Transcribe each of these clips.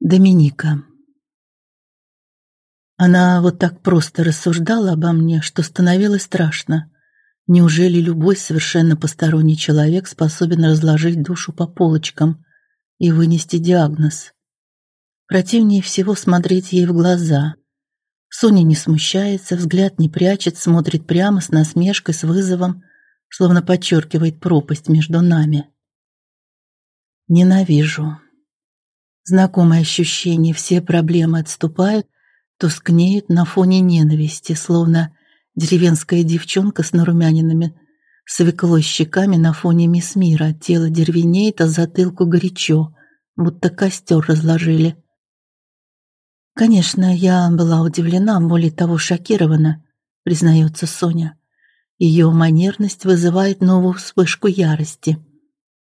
Доминика. Она вот так просто рассуждала обо мне, что становилось страшно. Неужели любой совершенно посторонний человек способен разложить душу по полочкам и вынести диагноз? Противнее всего смотреть ей в глаза. Соня не смущается, взгляд не прячет, смотрит прямо с насмешкой, с вызовом, словно подчеркивает пропасть между нами. Ненавижу. Знакомое ощущение, все проблемы отступают, тускнеют на фоне ненависти, словно деревенская девчонка с нарумянинами, свеклой щеками на фоне мисс Мира. Тело деревенеет, а затылку горячо, будто костер разложили. Конечно, я была удивлена, более того, шокирована, признается Соня. Ее манерность вызывает новую вспышку ярости.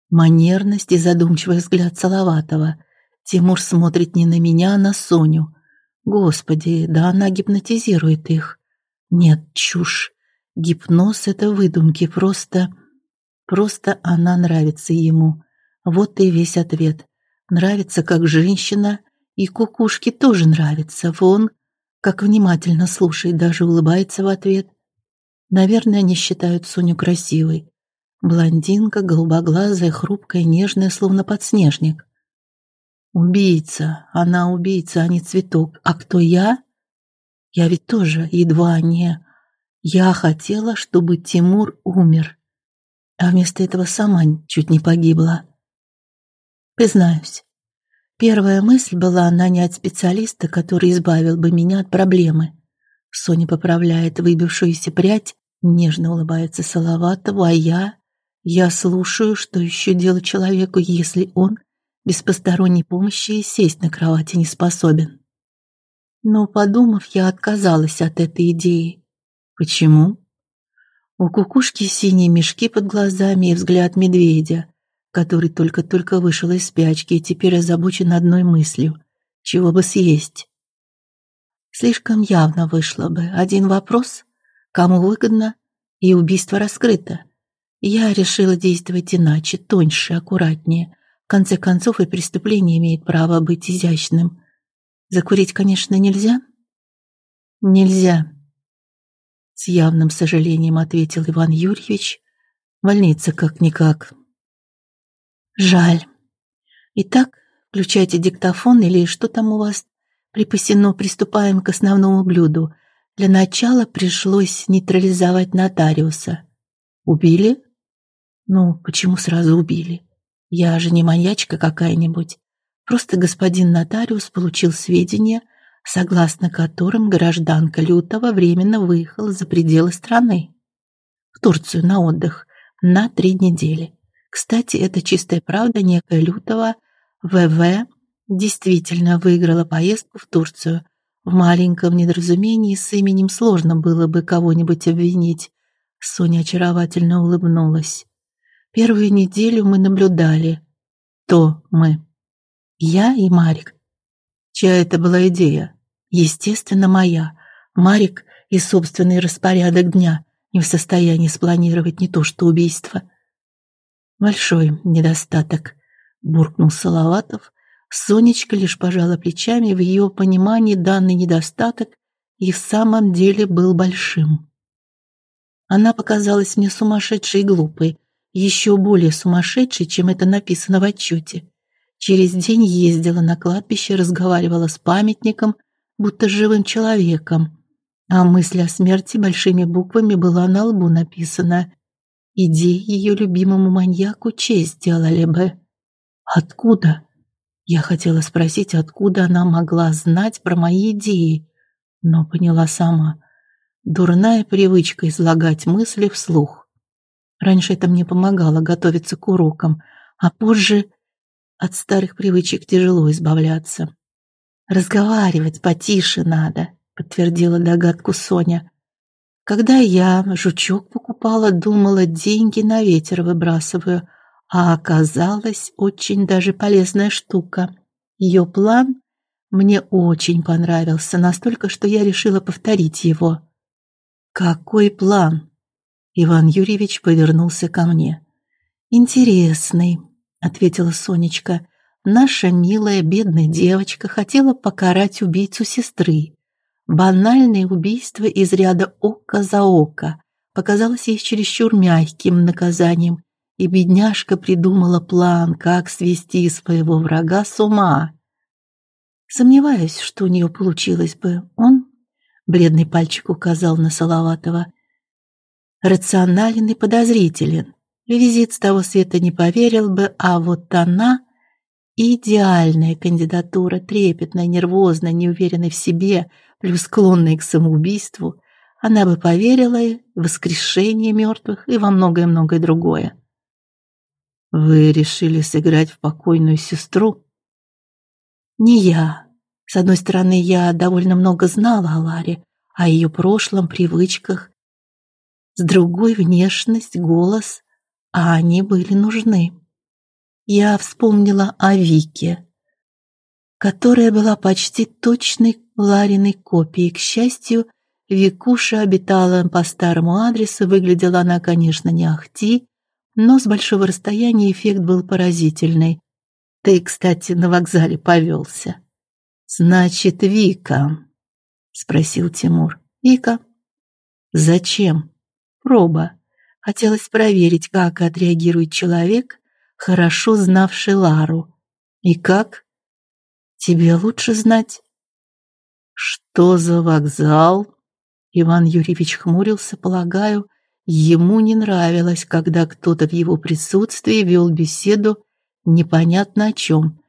Манерность и задумчивый взгляд Салаватова. Тимур смотрит не на меня, а на Соню. Господи, да она гипнотизирует их. Нет, чушь. Гипноз это выдумки, просто просто она нравится ему. Вот и весь ответ. Нравится как женщина, и кукушке тоже нравится. Вон, как внимательно слушает, даже улыбается в ответ. Наверное, они считают Соню красивой. Блондинка, голубоглазая, хрупкая, нежная, словно подснежник. Убийца. Она убийца, а не цветок. А кто я? Я ведь тоже едва не... Я хотела, чтобы Тимур умер. А вместо этого сама чуть не погибла. Признаюсь, первая мысль была нанять специалиста, который избавил бы меня от проблемы. Соня поправляет выбившуюся прядь, нежно улыбается Салаватову, а я... Я слушаю, что еще делать человеку, если он без посторонней помощи сесть на кровати не способен. Но, подумав, я отказалась от этой идеи. Почему? У кукушки синие мешки под глазами и взгляд медведя, который только-только вышел из спячки и теперь озабочен одной мыслью — чего бы съесть. Слишком явно вышло бы. Один вопрос — кому выгодно, и убийство раскрыто. Я решила действовать иначе, тоньше, аккуратнее — в конце концов, и преступление имеет право быть изящным. Закурить, конечно, нельзя? Нельзя. С явным сожалением ответил Иван Юрьевич. Больница как-никак. Жаль. Итак, включайте диктофон или что там у вас припасено, приступаем к основному блюду. Для начала пришлось нейтрализовать нотариуса. Убили? Ну, почему сразу убили? Я же не маньячка какая-нибудь. Просто господин нотариус получил сведения, согласно которым гражданка Лютова временно выехала за пределы страны. В Турцию на отдых на три недели. Кстати, это чистая правда, некая Лютова ВВ действительно выиграла поездку в Турцию. В маленьком недоразумении с именем сложно было бы кого-нибудь обвинить. Соня очаровательно улыбнулась. Первую неделю мы наблюдали. То мы. Я и Марик. Чья это была идея? Естественно, моя. Марик и собственный распорядок дня не в состоянии спланировать не то что убийство. Большой недостаток, буркнул Салаватов. Сонечка лишь пожала плечами, в ее понимании данный недостаток и в самом деле был большим. Она показалась мне сумасшедшей и глупой, еще более сумасшедшей, чем это написано в отчете. Через день ездила на кладбище, разговаривала с памятником, будто живым человеком. А мысль о смерти большими буквами была на лбу написана. Идеи ее любимому маньяку честь сделали бы. Откуда? Я хотела спросить, откуда она могла знать про мои идеи, но поняла сама. Дурная привычка излагать мысли вслух. Раньше это мне помогало готовиться к урокам, а позже от старых привычек тяжело избавляться. Разговаривать потише надо, подтвердила догадку Соня. Когда я жучок покупала, думала, деньги на ветер выбрасываю, а оказалось очень даже полезная штука. Ее план мне очень понравился, настолько, что я решила повторить его. Какой план? Иван Юрьевич повернулся ко мне. Интересный, ответила Сонечка. наша милая бедная девочка хотела покарать убийцу сестры. Банальное убийство из ряда око за око показалось ей чересчур мягким наказанием, и бедняжка придумала план, как свести своего врага с ума. Сомневаюсь, что у нее получилось бы. Он, бледный пальчик указал на Салаватова, рационален и подозрителен. Визит с того света не поверил бы, а вот она идеальная кандидатура, трепетная, нервозная, неуверенная в себе, плюс склонная к самоубийству. Она бы поверила в воскрешение мертвых и во многое-многое другое. Вы решили сыграть в покойную сестру? Не я. С одной стороны, я довольно много знала о Ларе, о ее прошлом, привычках. С другой внешность, голос, а они были нужны. Я вспомнила о Вике, которая была почти точной Лариной копией. К счастью, Викуша обитала по старому адресу, выглядела она, конечно, не ахти, но с большого расстояния эффект был поразительный. Ты, кстати, на вокзале повелся. Значит, Вика, спросил Тимур. Вика? Зачем? Проба. Хотелось проверить, как отреагирует человек, хорошо знавший Лару. И как? Тебе лучше знать. Что за вокзал? Иван Юрьевич хмурился, полагаю, ему не нравилось, когда кто-то в его присутствии вел беседу непонятно о чем.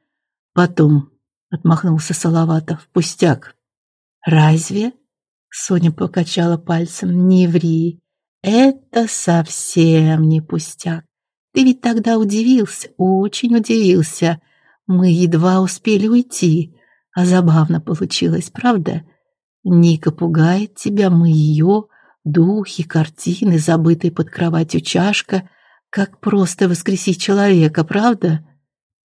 Потом отмахнулся Салаватов. Пустяк. Разве? Соня покачала пальцем. Не ври. Это совсем не пустяк. Ты ведь тогда удивился, очень удивился. Мы едва успели уйти, а забавно получилось, правда? Ника пугает тебя, мы ее, духи, картины, забытые под кроватью чашка, как просто воскресить человека, правда?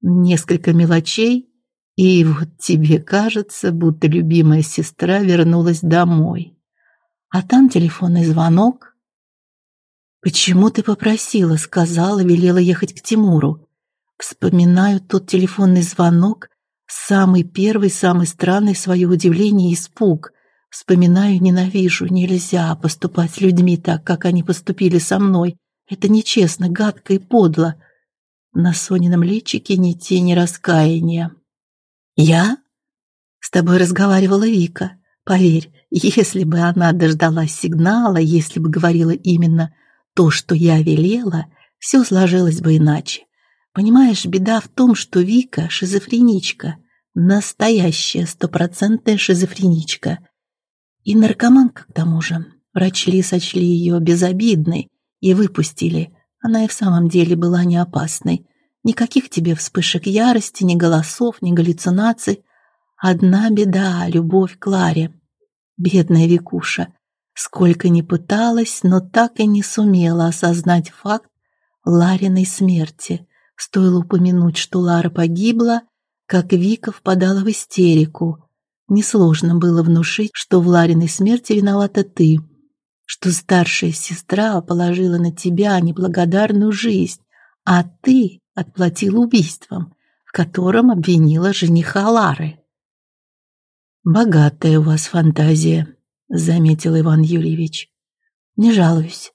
Несколько мелочей, и вот тебе кажется, будто любимая сестра вернулась домой. А там телефонный звонок. Почему ты попросила, сказала, велела ехать к Тимуру? Вспоминаю тот телефонный звонок, самый первый, самый странный свое удивление и испуг. Вспоминаю, ненавижу, нельзя поступать с людьми так, как они поступили со мной. Это нечестно, гадко и подло. На Сонином личике ни тени раскаяния. Я? С тобой разговаривала Вика. Поверь, если бы она дождалась сигнала, если бы говорила именно то, что я велела, все сложилось бы иначе. Понимаешь, беда в том, что Вика шизофреничка, настоящая стопроцентная шизофреничка. И наркоманка к тому же. Врачи сочли ее безобидной и выпустили. Она и в самом деле была не опасной. Никаких тебе вспышек ярости, ни голосов, ни галлюцинаций. Одна беда — любовь к Ларе. Бедная Викуша. Сколько ни пыталась, но так и не сумела осознать факт Лариной смерти. Стоило упомянуть, что Лара погибла, как Вика впадала в истерику. Несложно было внушить, что в Лариной смерти виновата ты, что старшая сестра положила на тебя неблагодарную жизнь, а ты отплатила убийством, в котором обвинила жениха Лары. Богатая у вас фантазия, заметил Иван Юрьевич. Не жалуюсь.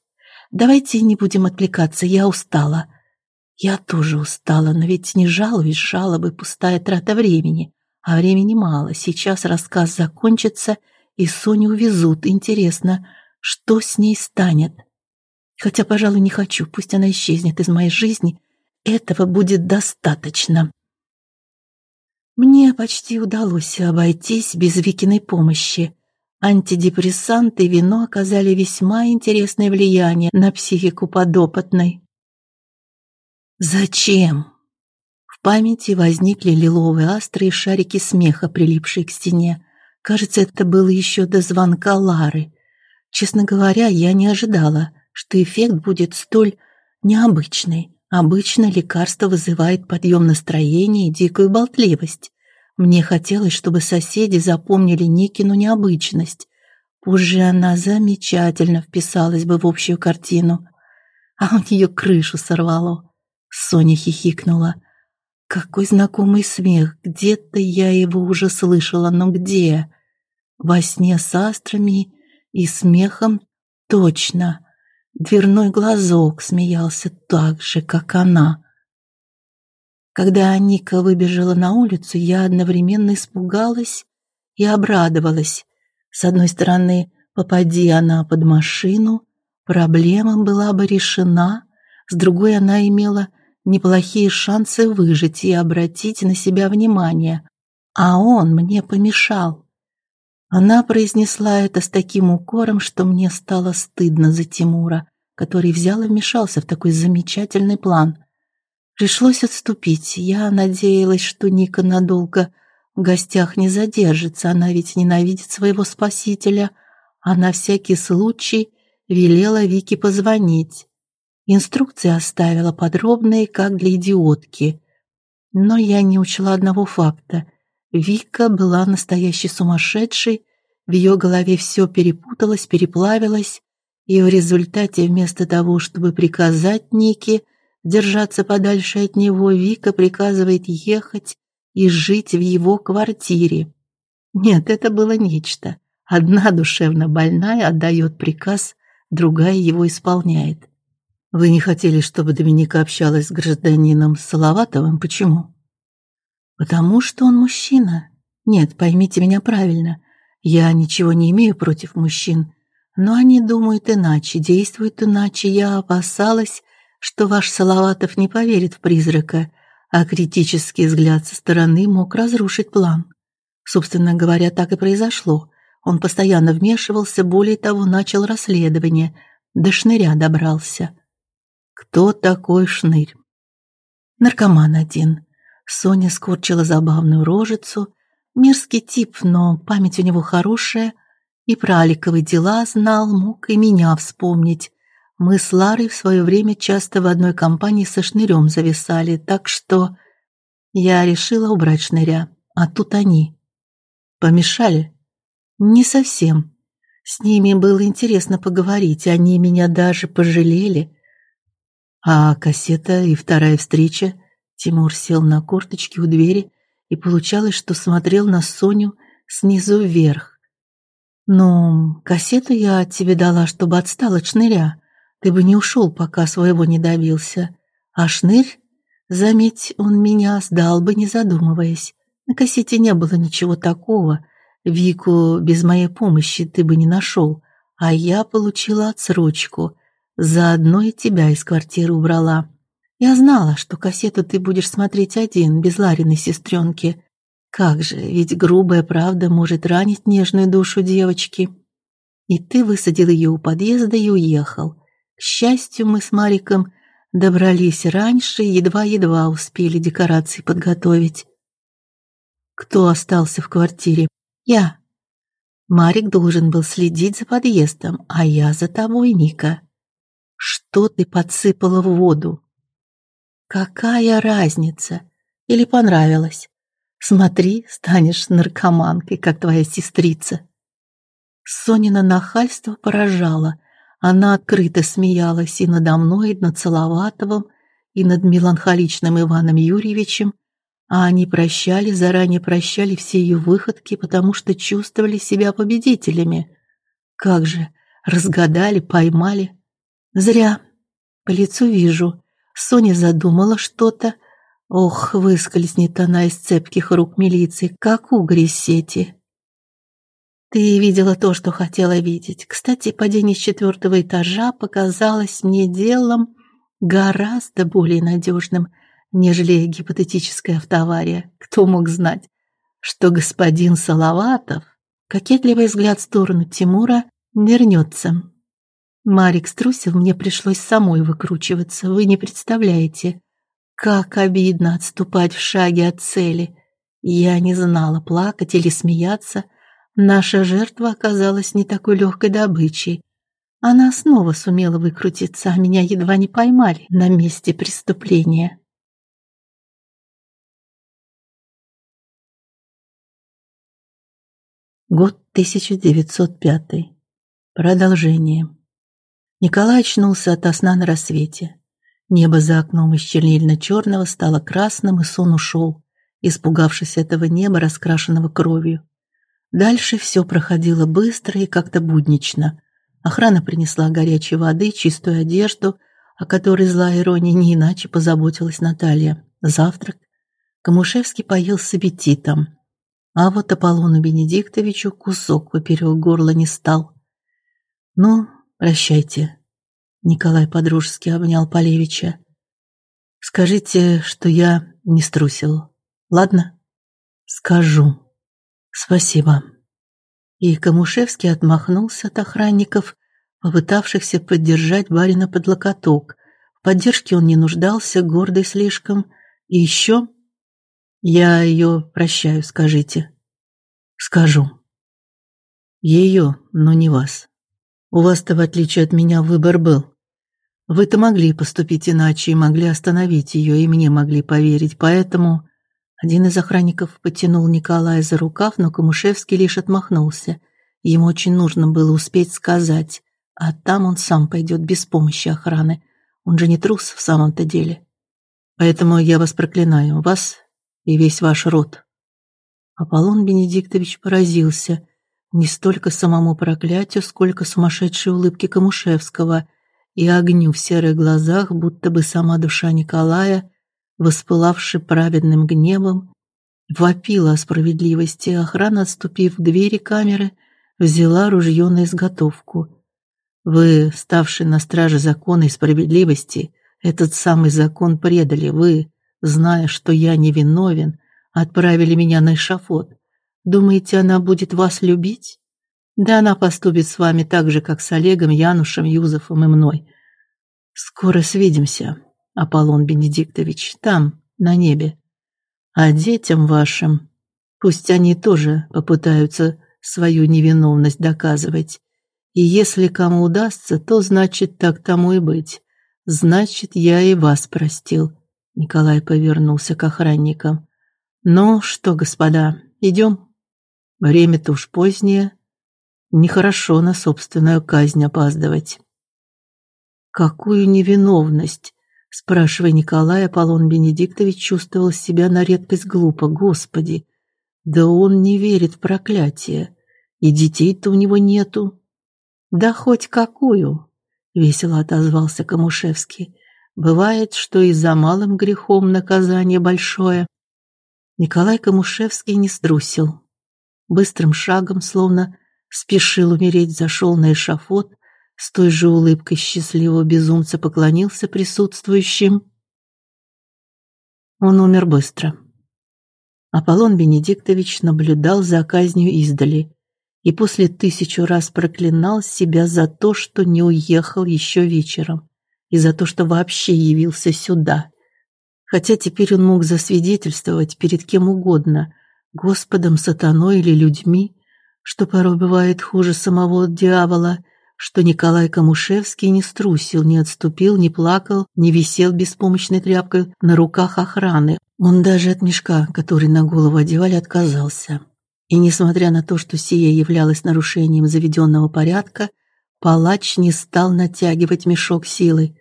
Давайте не будем отвлекаться, я устала. Я тоже устала, но ведь не жалуюсь, жалобы пустая трата времени, а времени мало. Сейчас рассказ закончится, и Соню увезут. Интересно, что с ней станет? Хотя, пожалуй, не хочу, пусть она исчезнет из моей жизни. Этого будет достаточно. Мне почти удалось обойтись без Викиной помощи. Антидепрессанты и вино оказали весьма интересное влияние на психику подопытной. Зачем? В памяти возникли лиловые астры и шарики смеха, прилипшие к стене. Кажется, это было еще до звонка Лары. Честно говоря, я не ожидала, что эффект будет столь необычный. Обычно лекарство вызывает подъем настроения и дикую болтливость. Мне хотелось, чтобы соседи запомнили Никину необычность. Позже она замечательно вписалась бы в общую картину. А у нее крышу сорвало. Соня хихикнула. Какой знакомый смех. Где-то я его уже слышала, но где? Во сне с астрами и смехом точно. Дверной глазок смеялся так же, как она. Когда Ника выбежала на улицу, я одновременно испугалась и обрадовалась. С одной стороны, попади она под машину, проблема была бы решена, с другой она имела неплохие шансы выжить и обратить на себя внимание. А он мне помешал. Она произнесла это с таким укором, что мне стало стыдно за Тимура, который взял и вмешался в такой замечательный план. Пришлось отступить. Я надеялась, что Ника надолго в гостях не задержится. Она ведь ненавидит своего спасителя. А на всякий случай велела Вике позвонить. Инструкции оставила подробные, как для идиотки. Но я не учла одного факта. Вика была настоящей сумасшедшей, в ее голове все перепуталось, переплавилось, и в результате вместо того, чтобы приказать Нике держаться подальше от него, Вика приказывает ехать и жить в его квартире. Нет, это было нечто. Одна душевно больная отдает приказ, другая его исполняет. Вы не хотели, чтобы Доминика общалась с гражданином Салаватовым? Почему? Потому что он мужчина. Нет, поймите меня правильно. Я ничего не имею против мужчин, но они думают иначе, действуют иначе. Я опасалась, что ваш Салаватов не поверит в призрака, а критический взгляд со стороны мог разрушить план. Собственно говоря, так и произошло. Он постоянно вмешивался, более того, начал расследование, до шныря добрался. Кто такой шнырь? Наркоман один. Соня скорчила забавную рожицу. Мерзкий тип, но память у него хорошая, и про Аликовы дела знал, мог и меня вспомнить. Мы с Ларой в свое время часто в одной компании со шнырем зависали, так что я решила убрать шныря, а тут они. Помешали? Не совсем. С ними было интересно поговорить, они меня даже пожалели. А кассета и вторая встреча? Тимур сел на корточки у двери, и получалось, что смотрел на Соню снизу вверх. «Ну, кассету я тебе дала, чтобы отстал от шныря. Ты бы не ушел, пока своего не добился. А шнырь, заметь, он меня сдал бы, не задумываясь. На кассете не было ничего такого. Вику без моей помощи ты бы не нашел, а я получила отсрочку. Заодно и тебя из квартиры убрала. Я знала, что кассету ты будешь смотреть один, без Лариной сестренки. Как же, ведь грубая правда может ранить нежную душу девочки. И ты высадил ее у подъезда и уехал. К счастью, мы с Мариком добрались раньше и едва-едва успели декорации подготовить. Кто остался в квартире? Я. Марик должен был следить за подъездом, а я за тобой, Ника. Что ты подсыпала в воду? Какая разница? Или понравилось? Смотри, станешь наркоманкой, как твоя сестрица. Сонина нахальство поражало. Она открыто смеялась и надо мной, и над Салаватовым, и над меланхоличным Иваном Юрьевичем, а они прощали, заранее прощали все ее выходки, потому что чувствовали себя победителями. Как же, разгадали, поймали. Зря. По лицу вижу. Соня задумала что-то. Ох, выскользнет она из цепких рук милиции, как угорь из сети. Ты видела то, что хотела видеть. Кстати, падение с четвертого этажа показалось мне делом гораздо более надежным, нежели гипотетическая автоавария. Кто мог знать, что господин Салаватов, кокетливый взгляд в сторону Тимура, вернется. Марик струсил, мне пришлось самой выкручиваться. Вы не представляете, как обидно отступать в шаге от цели. Я не знала, плакать или смеяться – Наша жертва оказалась не такой легкой добычей. Она снова сумела выкрутиться, а меня едва не поймали на месте преступления. Год 1905. Продолжение. Николай очнулся от сна на рассвете. Небо за окном из чернильно-черного стало красным, и сон ушел, испугавшись этого неба, раскрашенного кровью. Дальше все проходило быстро и как-то буднично. Охрана принесла горячей воды, чистую одежду, о которой злая ирония не иначе позаботилась Наталья. Завтрак. Камушевский поел с аппетитом. А вот Аполлону Бенедиктовичу кусок поперек горла не стал. «Ну, прощайте». Николай подружески обнял Полевича. «Скажите, что я не струсил. Ладно?» «Скажу. Спасибо». И Камушевский отмахнулся от охранников, попытавшихся поддержать барина под локоток. В поддержке он не нуждался, гордый слишком. И еще я ее прощаю, скажите. Скажу. Ее, но не вас. У вас-то, в отличие от меня, выбор был. Вы-то могли поступить иначе и могли остановить ее, и мне могли поверить, поэтому один из охранников потянул Николая за рукав, но Камушевский лишь отмахнулся. Ему очень нужно было успеть сказать, а там он сам пойдет без помощи охраны. Он же не трус в самом-то деле. Поэтому я вас проклинаю, вас и весь ваш род. Аполлон Бенедиктович поразился не столько самому проклятию, сколько сумасшедшей улыбке Камушевского и огню в серых глазах, будто бы сама душа Николая, воспылавшая праведным гневом, вопила о справедливости. Охрана, отступив к двери камеры, взяла ружье на изготовку. Вы, ставший на страже закона и справедливости, этот самый закон предали. Вы, зная, что я невиновен, отправили меня на эшафот. Думаете, она будет вас любить? Да она поступит с вами так же, как с Олегом, Янушем, Юзефом и мной. Скоро свидимся, Аполлон Бенедиктович, там, на небе. А детям вашим, пусть они тоже попытаются свою невиновность доказывать. И если кому удастся, то значит так тому и быть. Значит, я и вас простил. Николай повернулся к охранникам. Ну что, господа, идем. Время-то уж позднее. Нехорошо на собственную казнь опаздывать. Какую невиновность, спрашивая Николай, Аполлон Бенедиктович чувствовал себя на редкость глупо, господи. Да он не верит в проклятие, и детей-то у него нету. Да хоть какую, весело отозвался Камушевский. Бывает, что и за малым грехом наказание большое. Николай Камушевский не струсил быстрым шагом, словно спешил умереть, зашел на эшафот, с той же улыбкой счастливого безумца поклонился присутствующим. Он умер быстро. Аполлон Бенедиктович наблюдал за казнью издали и после тысячу раз проклинал себя за то, что не уехал еще вечером, и за то, что вообще явился сюда. Хотя теперь он мог засвидетельствовать перед кем угодно, Господом, сатаной или людьми, что порой бывает хуже самого дьявола, что Николай Камушевский не струсил, не отступил, не плакал, не висел беспомощной тряпкой на руках охраны. Он даже от мешка, который на голову одевали, отказался. И несмотря на то, что сие являлось нарушением заведенного порядка, палач не стал натягивать мешок силой.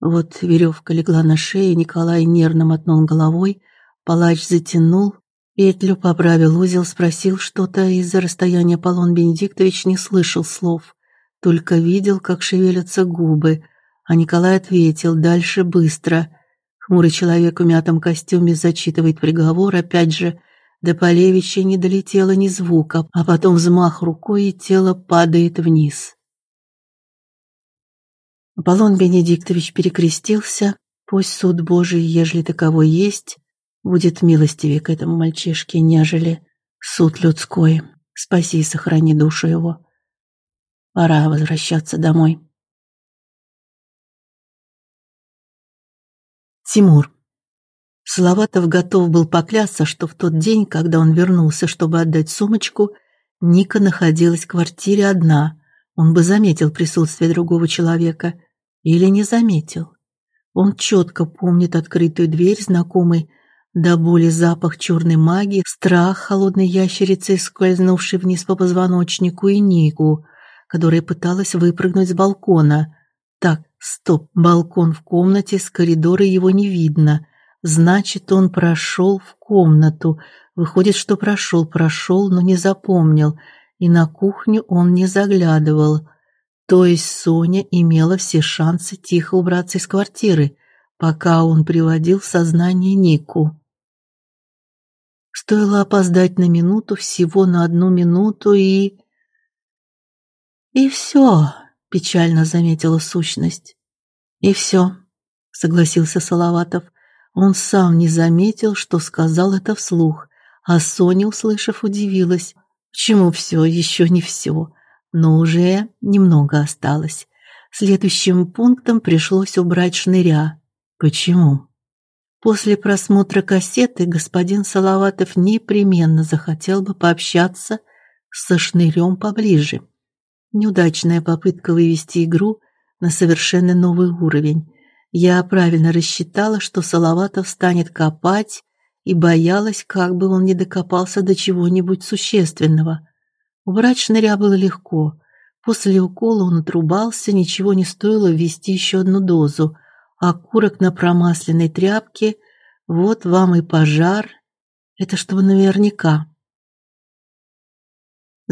Вот веревка легла на шею, Николай нервно мотнул головой, палач затянул, Петлю поправил узел, спросил что-то, из-за расстояния Полон Бенедиктович не слышал слов, только видел, как шевелятся губы. А Николай ответил дальше быстро. Хмурый человек в мятом костюме зачитывает приговор, опять же, до Полевича не долетело ни звука, а потом взмах рукой, и тело падает вниз. Аполлон Бенедиктович перекрестился, пусть суд Божий, ежели таковой есть, будет милостивее к этому мальчишке, нежели суд людской. Спаси и сохрани душу его. Пора возвращаться домой. Тимур. Салаватов готов был поклясться, что в тот день, когда он вернулся, чтобы отдать сумочку, Ника находилась в квартире одна. Он бы заметил присутствие другого человека или не заметил. Он четко помнит открытую дверь, знакомый до боли запах черной магии, страх холодной ящерицы, скользнувшей вниз по позвоночнику, и Нику, которая пыталась выпрыгнуть с балкона. Так, Стоп, балкон в комнате, с коридора его не видно. Значит, он прошел в комнату. Выходит, что прошел, прошел, но не запомнил. И на кухню он не заглядывал. То есть Соня имела все шансы тихо убраться из квартиры, пока он приводил в сознание Нику. Стоило опоздать на минуту, всего на одну минуту и и все, печально заметила сущность. И все, согласился Салаватов. Он сам не заметил, что сказал это вслух, а Соня, услышав, удивилась. Почему все еще не все? Но уже немного осталось. Следующим пунктом пришлось убрать шныря. Почему? После просмотра кассеты господин Салаватов непременно захотел бы пообщаться со шнырем поближе. Неудачная попытка вывести игру на совершенно новый уровень. Я правильно рассчитала, что Салаватов станет копать, и боялась, как бы он не докопался до чего-нибудь существенного. Убрать шныря было легко. После укола он отрубался, ничего не стоило ввести еще одну дозу. А курок на промасленной тряпке – вот вам и пожар. Это чтобы наверняка.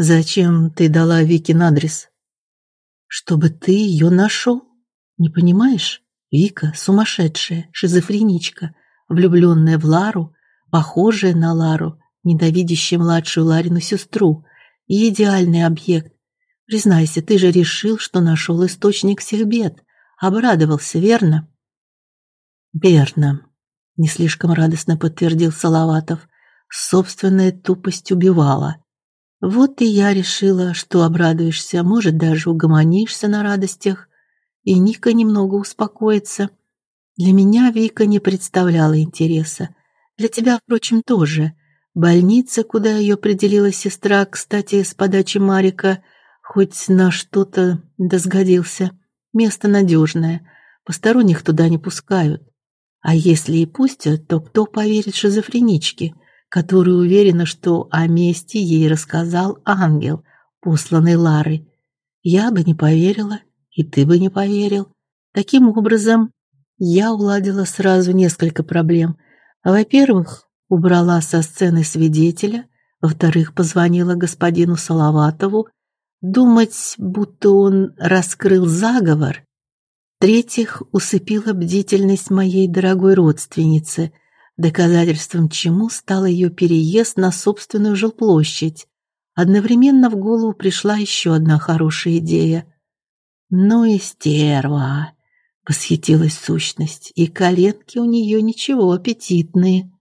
Зачем ты дала Вике адрес? Чтобы ты ее нашел. Не понимаешь? Вика сумасшедшая, шизофреничка, влюбленная в Лару, похожая на Лару, ненавидящая младшую Ларину сестру, и идеальный объект. Признайся, ты же решил, что нашел источник всех бед. Обрадовался, верно? Верно, не слишком радостно подтвердил Салаватов. Собственная тупость убивала. Вот и я решила, что обрадуешься, может, даже угомонишься на радостях, и Ника немного успокоится. Для меня Вика не представляла интереса. Для тебя, впрочем, тоже. Больница, куда ее определила сестра, кстати, с подачи Марика, хоть на что-то досгодился. Место надежное. Посторонних туда не пускают. А если и пустят, то кто поверит шизофреничке? Которая уверена, что о месте ей рассказал ангел, посланный Ларой. Я бы не поверила, и ты бы не поверил. Таким образом, я уладила сразу несколько проблем. Во-первых, убрала со сцены свидетеля, во-вторых, позвонила господину Салаватову, думать, будто он раскрыл заговор. В-третьих, усыпила бдительность моей дорогой родственницы, доказательством чему стал ее переезд на собственную жилплощадь. Одновременно в голову пришла еще одна хорошая идея. «Ну и стерва!» — восхитилась сущность, и коленки у нее ничего аппетитные.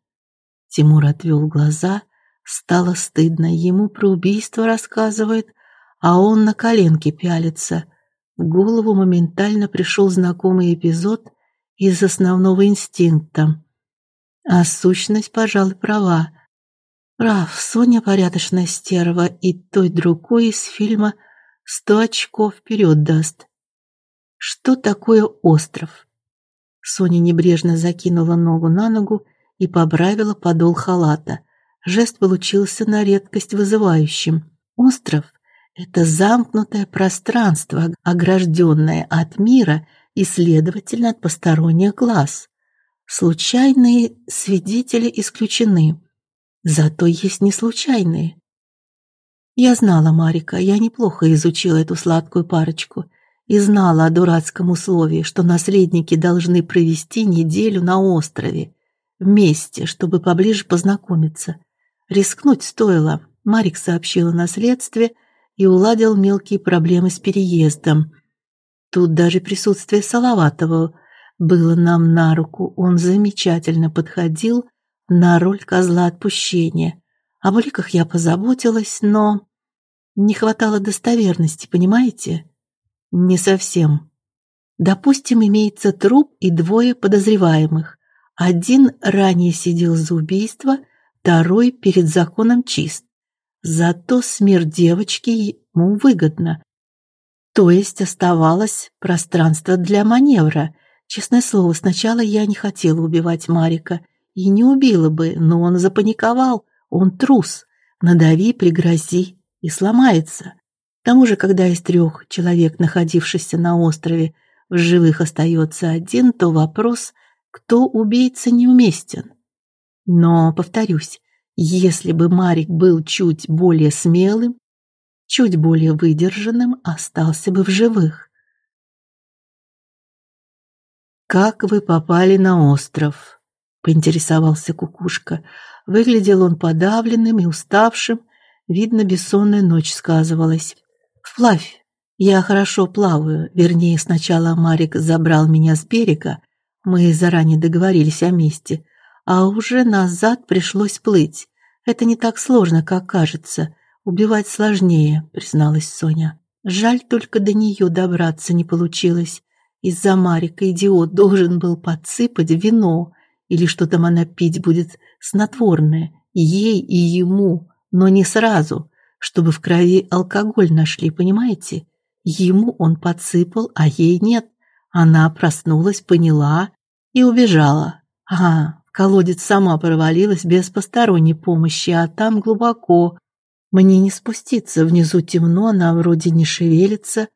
Тимур отвел глаза, стало стыдно, ему про убийство рассказывает, а он на коленки пялится. В голову моментально пришел знакомый эпизод из основного инстинкта. А сущность, пожалуй, права. Прав, Соня порядочная стерва, и той другой из фильма сто очков вперед даст. Что такое остров? Соня небрежно закинула ногу на ногу и поправила подол халата. Жест получился на редкость вызывающим. Остров это замкнутое пространство, огражденное от мира и, следовательно, от посторонних глаз. Случайные свидетели исключены. Зато есть неслучайные. Я знала Марика, я неплохо изучила эту сладкую парочку и знала о дурацком условии, что наследники должны провести неделю на острове вместе, чтобы поближе познакомиться. Рискнуть стоило. Марик сообщил о наследстве и уладил мелкие проблемы с переездом. Тут даже присутствие Салаватова было нам на руку. Он замечательно подходил на роль козла отпущения. О уликах я позаботилась, но не хватало достоверности, понимаете? Не совсем. Допустим, имеется труп и двое подозреваемых. Один ранее сидел за убийство, второй перед законом чист. Зато смерть девочки ему выгодна. То есть оставалось пространство для маневра. Честное слово, сначала я не хотела убивать Марика и не убила бы, но он запаниковал. Он трус. Надави, пригрози и сломается. К тому же, когда из трех человек, находившихся на острове, в живых остается один, то вопрос, кто убийца, неуместен. Но, повторюсь, если бы Марик был чуть более смелым, чуть более выдержанным, остался бы в живых. Как вы попали на остров? поинтересовался Кукушка. Выглядел он подавленным и уставшим, видно, бессонная ночь сказывалась. Вплавь. Я хорошо плаваю, вернее, сначала Марик забрал меня с берега. Мы заранее договорились о месте, а уже назад пришлось плыть. Это не так сложно, как кажется. Убивать сложнее, призналась Соня. Жаль только до нее добраться не получилось. Из-за Марика идиот должен был подсыпать вино или что там она пить будет снотворное, ей и ему, но не сразу, чтобы в крови алкоголь нашли, понимаете? Ему он подсыпал, а ей нет. Она проснулась, поняла и убежала. Ага, в колодец сама провалилась без посторонней помощи, а там глубоко. Мне не спуститься, внизу темно, она вроде не шевелится.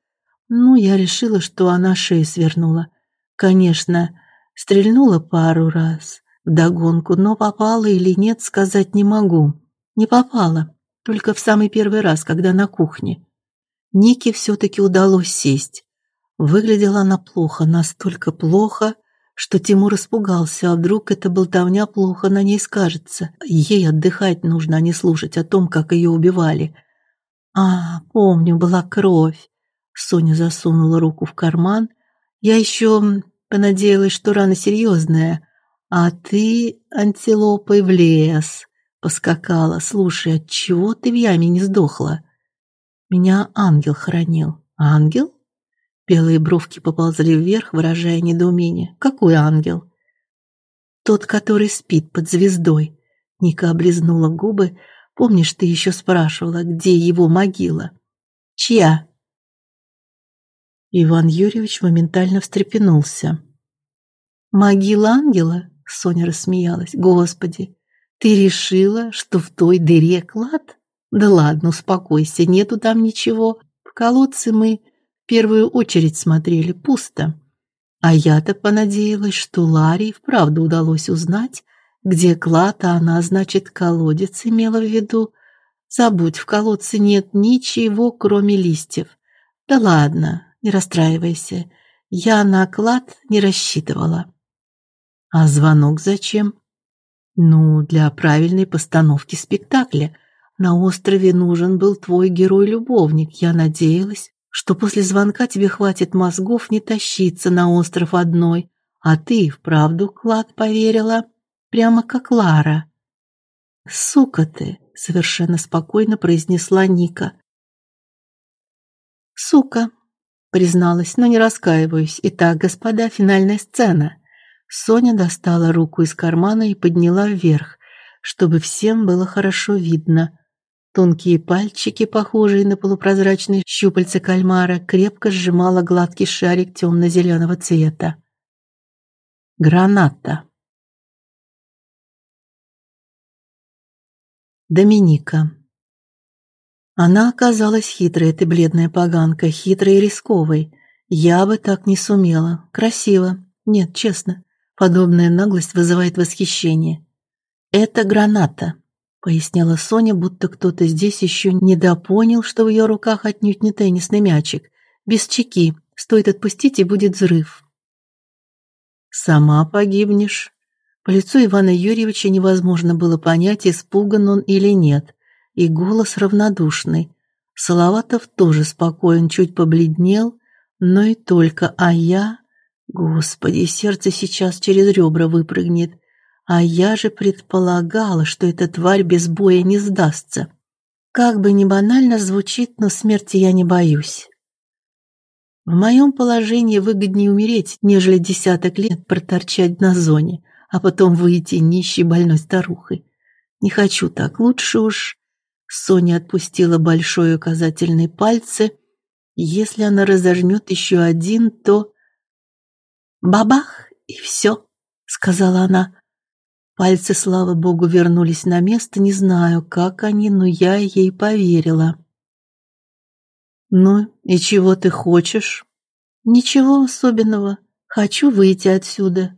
Ну, я решила, что она шею свернула. Конечно, стрельнула пару раз вдогонку, но попала или нет, сказать не могу. Не попала, только в самый первый раз, когда на кухне. Нике все-таки удалось сесть. Выглядела она плохо, настолько плохо, что Тимур испугался, а вдруг эта болтовня плохо на ней скажется. Ей отдыхать нужно, а не слушать о том, как ее убивали. А, помню, была кровь. Соня засунула руку в карман. Я еще понадеялась, что рана серьезная. А ты антилопой в лес поскакала. Слушай, от чего ты в яме не сдохла? Меня ангел хоронил. Ангел? Белые бровки поползли вверх, выражая недоумение. Какой ангел? Тот, который спит под звездой. Ника облизнула губы. Помнишь, ты еще спрашивала, где его могила? Чья? Иван Юрьевич моментально встрепенулся. Могила ангела? Соня рассмеялась. Господи, ты решила, что в той дыре клад? Да ладно, успокойся, нету там ничего. В колодце мы в первую очередь смотрели пусто. А я-то понадеялась, что Ларе вправду удалось узнать, где клад, а она, значит, колодец имела в виду. Забудь, в колодце нет ничего, кроме листьев. Да ладно, не расстраивайся. Я на клад не рассчитывала. А звонок зачем? Ну, для правильной постановки спектакля. На острове нужен был твой герой-любовник. Я надеялась, что после звонка тебе хватит мозгов не тащиться на остров одной, а ты вправду клад поверила, прямо как Лара. Сука ты, совершенно спокойно произнесла Ника. Сука, призналась, но не раскаиваюсь. Итак, господа, финальная сцена. Соня достала руку из кармана и подняла вверх, чтобы всем было хорошо видно. Тонкие пальчики, похожие на полупрозрачные щупальца кальмара, крепко сжимала гладкий шарик темно зеленого цвета. Граната. Доминика. Она оказалась хитрой, эта бледная поганка, хитрой и рисковой. Я бы так не сумела. Красиво. Нет, честно. Подобная наглость вызывает восхищение. Это граната, пояснила Соня, будто кто-то здесь еще недопонял, что в ее руках отнюдь не теннисный мячик. Без чеки. Стоит отпустить, и будет взрыв. Сама погибнешь. По лицу Ивана Юрьевича невозможно было понять, испуган он или нет и голос равнодушный. Салаватов тоже спокоен, чуть побледнел, но и только, а я... Господи, сердце сейчас через ребра выпрыгнет. А я же предполагала, что эта тварь без боя не сдастся. Как бы ни банально звучит, но смерти я не боюсь. В моем положении выгоднее умереть, нежели десяток лет проторчать на зоне, а потом выйти нищей больной старухой. Не хочу так, лучше уж Соня отпустила большой указательный пальцы. Если она разожмет еще один, то бабах и все, сказала она. Пальцы, слава богу, вернулись на место, не знаю, как они, но я ей поверила. Ну, и чего ты хочешь? Ничего особенного. Хочу выйти отсюда.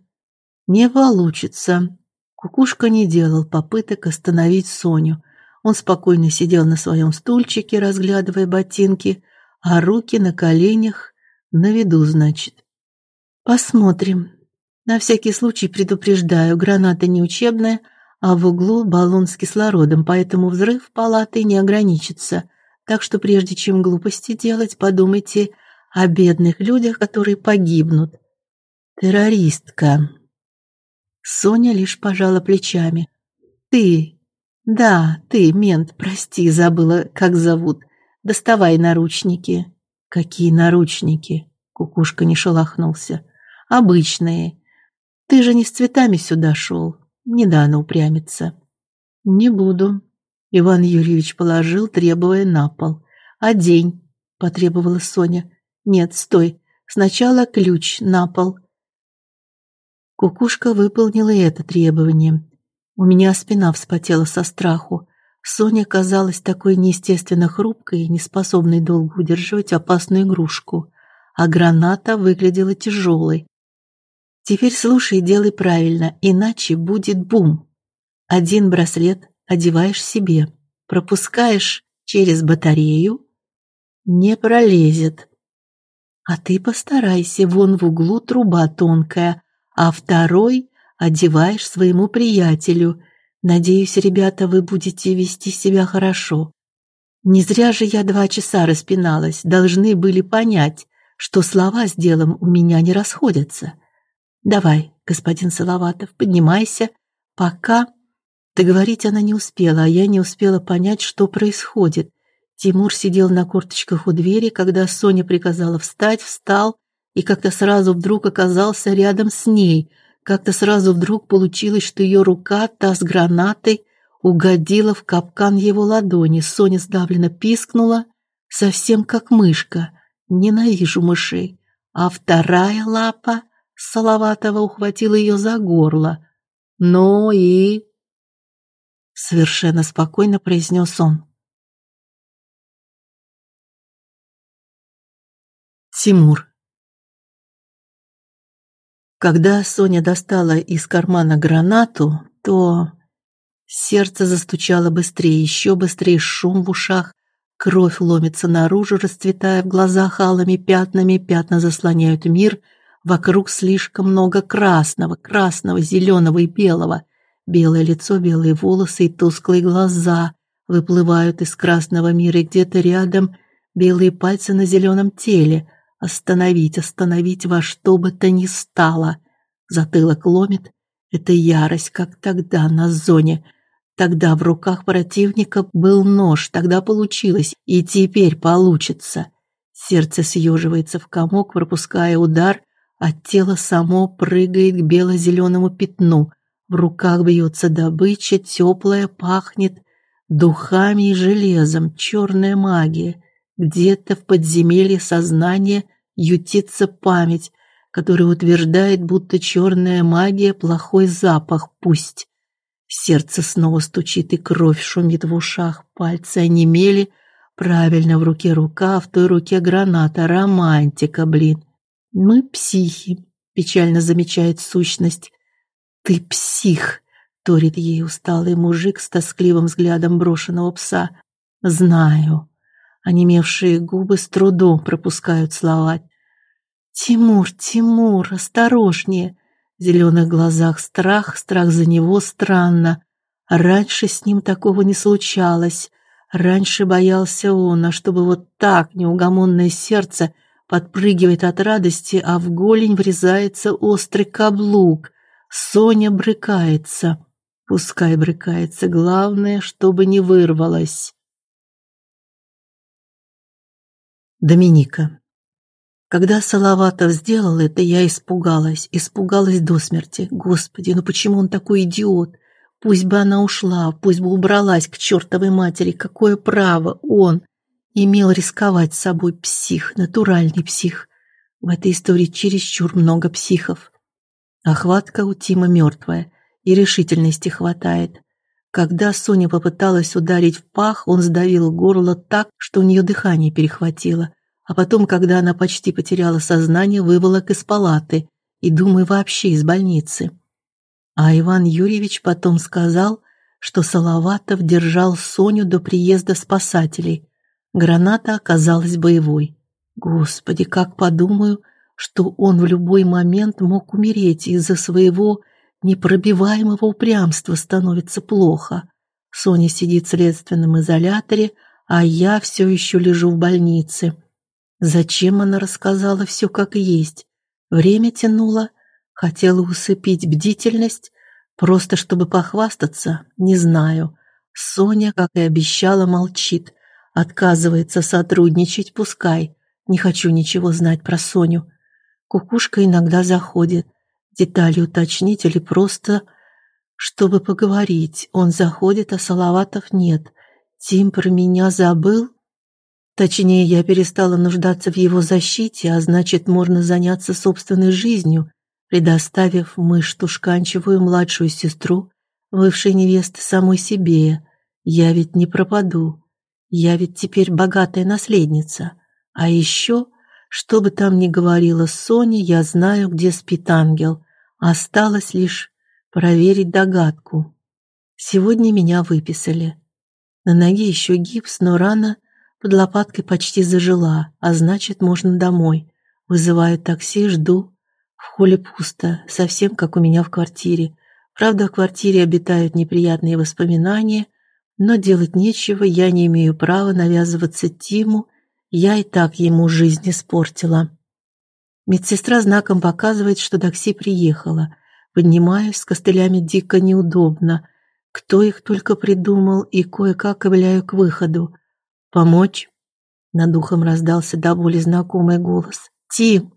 Не получится. Кукушка не делал попыток остановить Соню. Он спокойно сидел на своем стульчике, разглядывая ботинки, а руки на коленях, на виду, значит. Посмотрим. На всякий случай предупреждаю, граната не учебная, а в углу баллон с кислородом, поэтому взрыв палаты не ограничится. Так что прежде чем глупости делать, подумайте о бедных людях, которые погибнут. Террористка. Соня лишь пожала плечами. Ты. Да, ты, мент, прости, забыла, как зовут. Доставай наручники. Какие наручники? Кукушка не шелохнулся. Обычные. Ты же не с цветами сюда шел. Не дано упрямиться. Не буду. Иван Юрьевич положил, требуя на пол. Одень, потребовала Соня. Нет, стой. Сначала ключ на пол. Кукушка выполнила это требование. У меня спина вспотела со страху. Соня казалась такой неестественно хрупкой и неспособной долго удерживать опасную игрушку, а граната выглядела тяжелой. Теперь слушай и делай правильно, иначе будет бум. Один браслет одеваешь себе, пропускаешь через батарею, не пролезет. А ты постарайся, вон в углу труба тонкая, а второй одеваешь своему приятелю. Надеюсь, ребята, вы будете вести себя хорошо. Не зря же я два часа распиналась, должны были понять, что слова с делом у меня не расходятся. Давай, господин Салаватов, поднимайся, пока Договорить она не успела, а я не успела понять, что происходит. Тимур сидел на корточках у двери, когда Соня приказала встать, встал и как-то сразу вдруг оказался рядом с ней. Как-то сразу вдруг получилось, что ее рука, та с гранатой, угодила в капкан его ладони. Соня сдавленно пискнула, совсем как мышка. Ненавижу мышей. А вторая лапа Салаватова ухватила ее за горло. «Ну и...» Совершенно спокойно произнес он. Тимур. Когда Соня достала из кармана гранату, то сердце застучало быстрее, еще быстрее шум в ушах, кровь ломится наружу, расцветая в глазах алыми пятнами, пятна заслоняют мир, вокруг слишком много красного, красного, зеленого и белого. Белое лицо, белые волосы и тусклые глаза выплывают из красного мира, где-то рядом белые пальцы на зеленом теле — Остановить, остановить во что бы то ни стало. Затылок ломит. Это ярость, как тогда на зоне. Тогда в руках противника был нож, тогда получилось, и теперь получится. Сердце съеживается в комок, пропуская удар, а тело само прыгает к бело-зеленому пятну. В руках бьется добыча, теплая, пахнет духами и железом, черная магия. Где-то в подземелье сознания ютится память, которая утверждает, будто черная магия плохой запах пусть. Сердце снова стучит и кровь шумит в ушах, пальцы онемели. Правильно, в руке рука, в той руке граната, романтика, блин. Мы психи, печально замечает сущность. Ты псих, торит ей усталый мужик с тоскливым взглядом брошенного пса. Знаю. Онемевшие губы с трудом пропускают слова. Тимур, Тимур, осторожнее. В зеленых глазах страх, страх за него странно. Раньше с ним такого не случалось. Раньше боялся он, а чтобы вот так неугомонное сердце подпрыгивает от радости, а в голень врезается острый каблук. Соня брыкается. Пускай брыкается, главное, чтобы не вырвалась. Доминика. Когда Салаватов сделал это, я испугалась, испугалась до смерти. Господи, ну почему он такой идиот? Пусть бы она ушла, пусть бы убралась к чертовой матери. Какое право он имел рисковать собой псих, натуральный псих. В этой истории чересчур много психов. Охватка у Тима мертвая, и решительности хватает. Когда Соня попыталась ударить в пах, он сдавил горло так, что у нее дыхание перехватило а потом, когда она почти потеряла сознание, выволок из палаты и, думаю, вообще из больницы. А Иван Юрьевич потом сказал, что Салаватов держал Соню до приезда спасателей. Граната оказалась боевой. Господи, как подумаю, что он в любой момент мог умереть из-за своего непробиваемого упрямства становится плохо. Соня сидит в следственном изоляторе, а я все еще лежу в больнице. Зачем она рассказала все как есть? Время тянуло, хотела усыпить бдительность, просто чтобы похвастаться, не знаю. Соня, как и обещала, молчит, отказывается сотрудничать, пускай. Не хочу ничего знать про Соню. Кукушка иногда заходит, детали уточнить или просто чтобы поговорить. Он заходит, а Салаватов нет. Тим про меня забыл? Точнее, я перестала нуждаться в его защите, а значит, можно заняться собственной жизнью, предоставив мышь Тушканчевую младшую сестру, бывшей невесты самой себе. Я ведь не пропаду. Я ведь теперь богатая наследница. А еще, что бы там ни говорила Соня, я знаю, где спит ангел. Осталось лишь проверить догадку. Сегодня меня выписали. На ноге еще гипс, но рана под лопаткой почти зажила, а значит, можно домой. Вызываю такси, жду. В холле пусто, совсем как у меня в квартире. Правда, в квартире обитают неприятные воспоминания, но делать нечего, я не имею права навязываться Тиму, я и так ему жизнь испортила. Медсестра знаком показывает, что такси приехало. Поднимаюсь с костылями дико неудобно. Кто их только придумал, и кое-как ковыляю к выходу. Помочь? Над духом раздался до боли знакомый голос. Тим,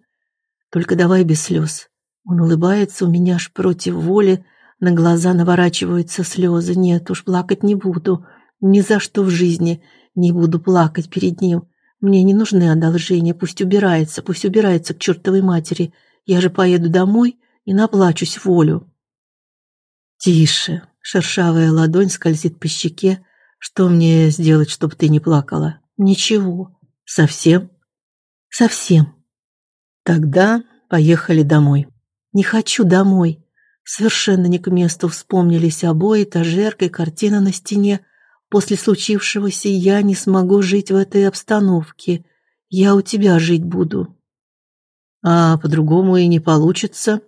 только давай без слез. Он улыбается, у меня аж против воли на глаза наворачиваются слезы. Нет, уж плакать не буду. Ни за что в жизни не буду плакать перед ним. Мне не нужны одолжения, пусть убирается, пусть убирается к чертовой матери. Я же поеду домой и наплачусь волю. Тише. Шершавая ладонь скользит по щеке, что мне сделать, чтобы ты не плакала? Ничего. Совсем? Совсем. Тогда поехали домой. Не хочу домой. Совершенно не к месту вспомнились обои, этажерка и картина на стене. После случившегося я не смогу жить в этой обстановке. Я у тебя жить буду. А по-другому и не получится,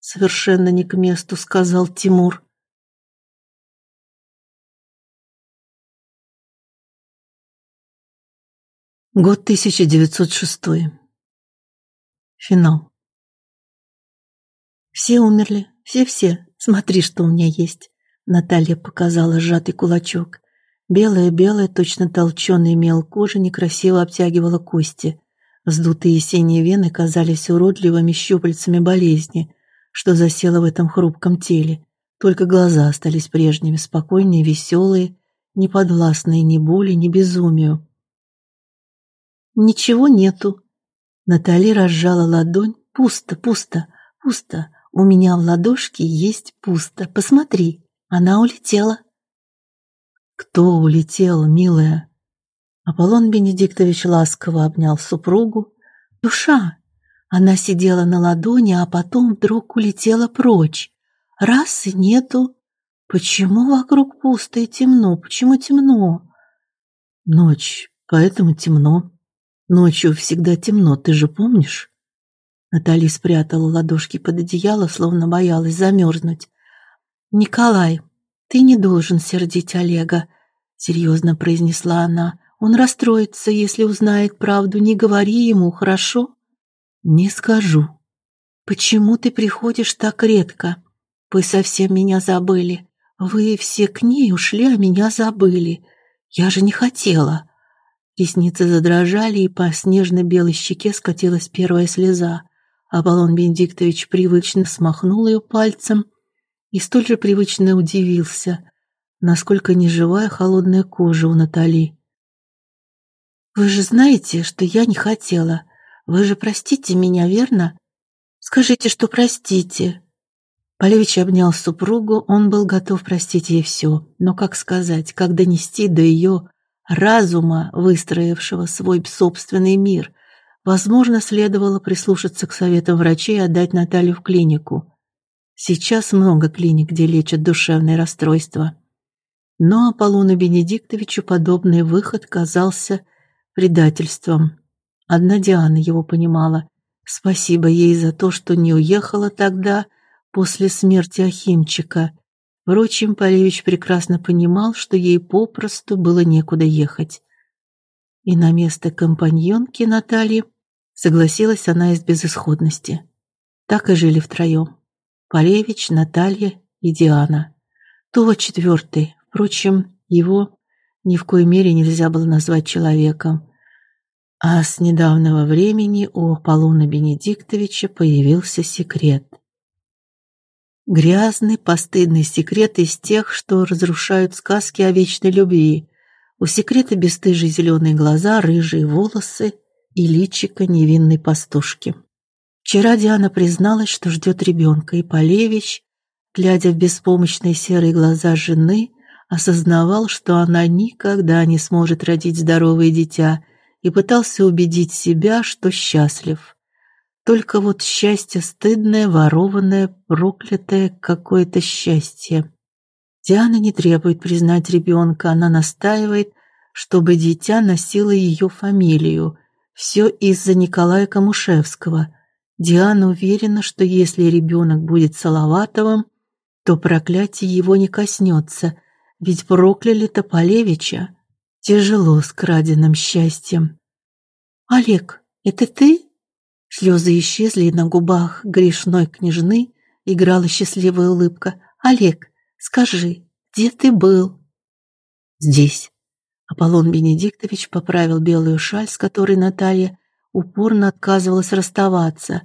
совершенно не к месту сказал Тимур. Год 1906. Финал. Все умерли, все-все. Смотри, что у меня есть. Наталья показала сжатый кулачок. Белая-белая, точно толченый мел кожи некрасиво обтягивала кости. Вздутые синие вены казались уродливыми щупальцами болезни, что засело в этом хрупком теле. Только глаза остались прежними, спокойные, веселые, не подвластные ни боли, ни безумию. Ничего нету. Натали разжала ладонь. Пусто, пусто, пусто. У меня в ладошке есть пусто. Посмотри, она улетела. Кто улетел, милая? Аполлон Бенедиктович ласково обнял супругу. Душа. Она сидела на ладони, а потом вдруг улетела прочь. Раз и нету. Почему вокруг пусто и темно? Почему темно? Ночь, поэтому темно. Ночью всегда темно, ты же помнишь? Натали спрятала ладошки под одеяло, словно боялась замерзнуть. Николай, ты не должен сердить Олега, серьезно произнесла она. Он расстроится, если узнает правду. Не говори ему, хорошо? Не скажу. Почему ты приходишь так редко? Вы совсем меня забыли. Вы все к ней ушли, а меня забыли. Я же не хотела. Ресницы задрожали, и по снежно-белой щеке скатилась первая слеза. Аполлон Бенедиктович привычно смахнул ее пальцем и столь же привычно удивился, насколько неживая холодная кожа у Натали. Вы же знаете, что я не хотела. Вы же простите меня, верно? Скажите, что простите. Полевич обнял супругу, он был готов простить ей все, но как сказать, как донести до ее разума, выстроившего свой собственный мир, Возможно, следовало прислушаться к советам врачей и отдать Наталью в клинику. Сейчас много клиник, где лечат душевные расстройства. Но Аполлону Бенедиктовичу подобный выход казался предательством. Одна Диана его понимала. Спасибо ей за то, что не уехала тогда после смерти Ахимчика. Впрочем, Полевич прекрасно понимал, что ей попросту было некуда ехать. И на место компаньонки Натальи согласилась она из безысходности. Так и жили втроем. Полевич, Наталья и Диана. То четвертый, Впрочем, его ни в коей мере нельзя было назвать человеком. А с недавнего времени у Аполлона Бенедиктовича появился секрет. Грязный, постыдный секрет из тех, что разрушают сказки о вечной любви. У секрета бесстыжие зеленые глаза, рыжие волосы и личико невинной пастушки. Вчера Диана призналась, что ждет ребенка, и Полевич, глядя в беспомощные серые глаза жены, осознавал, что она никогда не сможет родить здоровое дитя, и пытался убедить себя, что счастлив. Только вот счастье стыдное, ворованное, проклятое какое-то счастье. Диана не требует признать ребенка, она настаивает, чтобы дитя носило ее фамилию. Все из-за Николая Камушевского. Диана уверена, что если ребенок будет Салаватовым, то проклятие его не коснется, ведь прокляли Тополевича. Тяжело с краденным счастьем. Олег, это ты? Слезы исчезли, на губах грешной княжны играла счастливая улыбка. Олег, скажи, где ты был? Здесь. Аполлон Бенедиктович поправил белую шаль, с которой Наталья упорно отказывалась расставаться.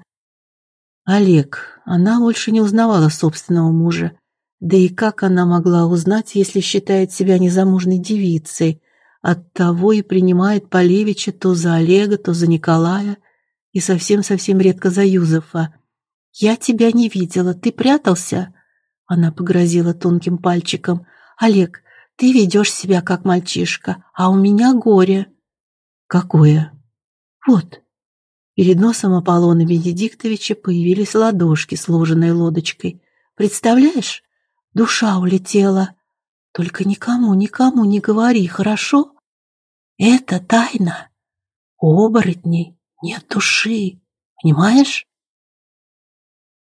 Олег, она больше не узнавала собственного мужа. Да и как она могла узнать, если считает себя незамужней девицей? Оттого и принимает Полевича то за Олега, то за Николая, и совсем-совсем редко за Юзефа. «Я тебя не видела, ты прятался?» Она погрозила тонким пальчиком. «Олег, ты ведешь себя как мальчишка, а у меня горе». «Какое?» «Вот». Перед носом Аполлона Венедиктовича появились ладошки, сложенные лодочкой. «Представляешь, Душа улетела. Только никому, никому не говори, хорошо? Это тайна. У оборотней нет души, понимаешь?